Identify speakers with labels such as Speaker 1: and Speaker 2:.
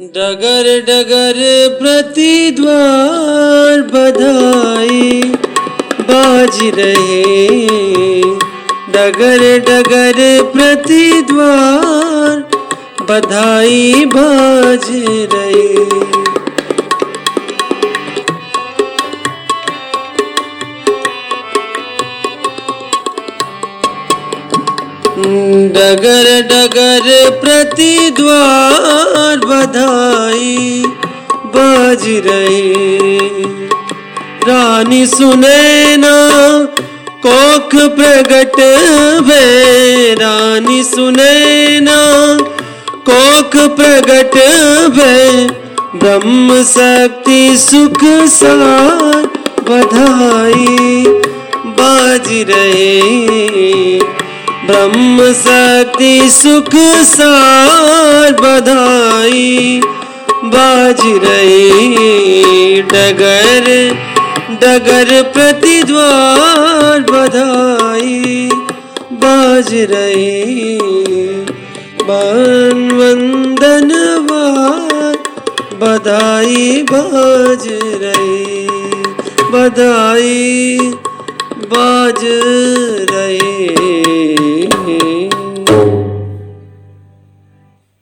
Speaker 1: डगर डगर प्रतिद्वार बधाई बाज रहे। डगर डगर प्रतिद्वार बधाई बाज रहे। डगर डगर प्रतिद्वार बधाई बाज रहे। रानी सुने ना, कोख प्रगट वे। रानी सुने ना, कोख प्रगट वे। ब्रह्म शक्ति सुख सार बधाई बाज रहे। ब्रह्म शक्ति सुख सार बाज रही डगर डगर प्रतिद्वार बधाई, बाज रही बन वंदन बधाई बाज रही, बधाई बाज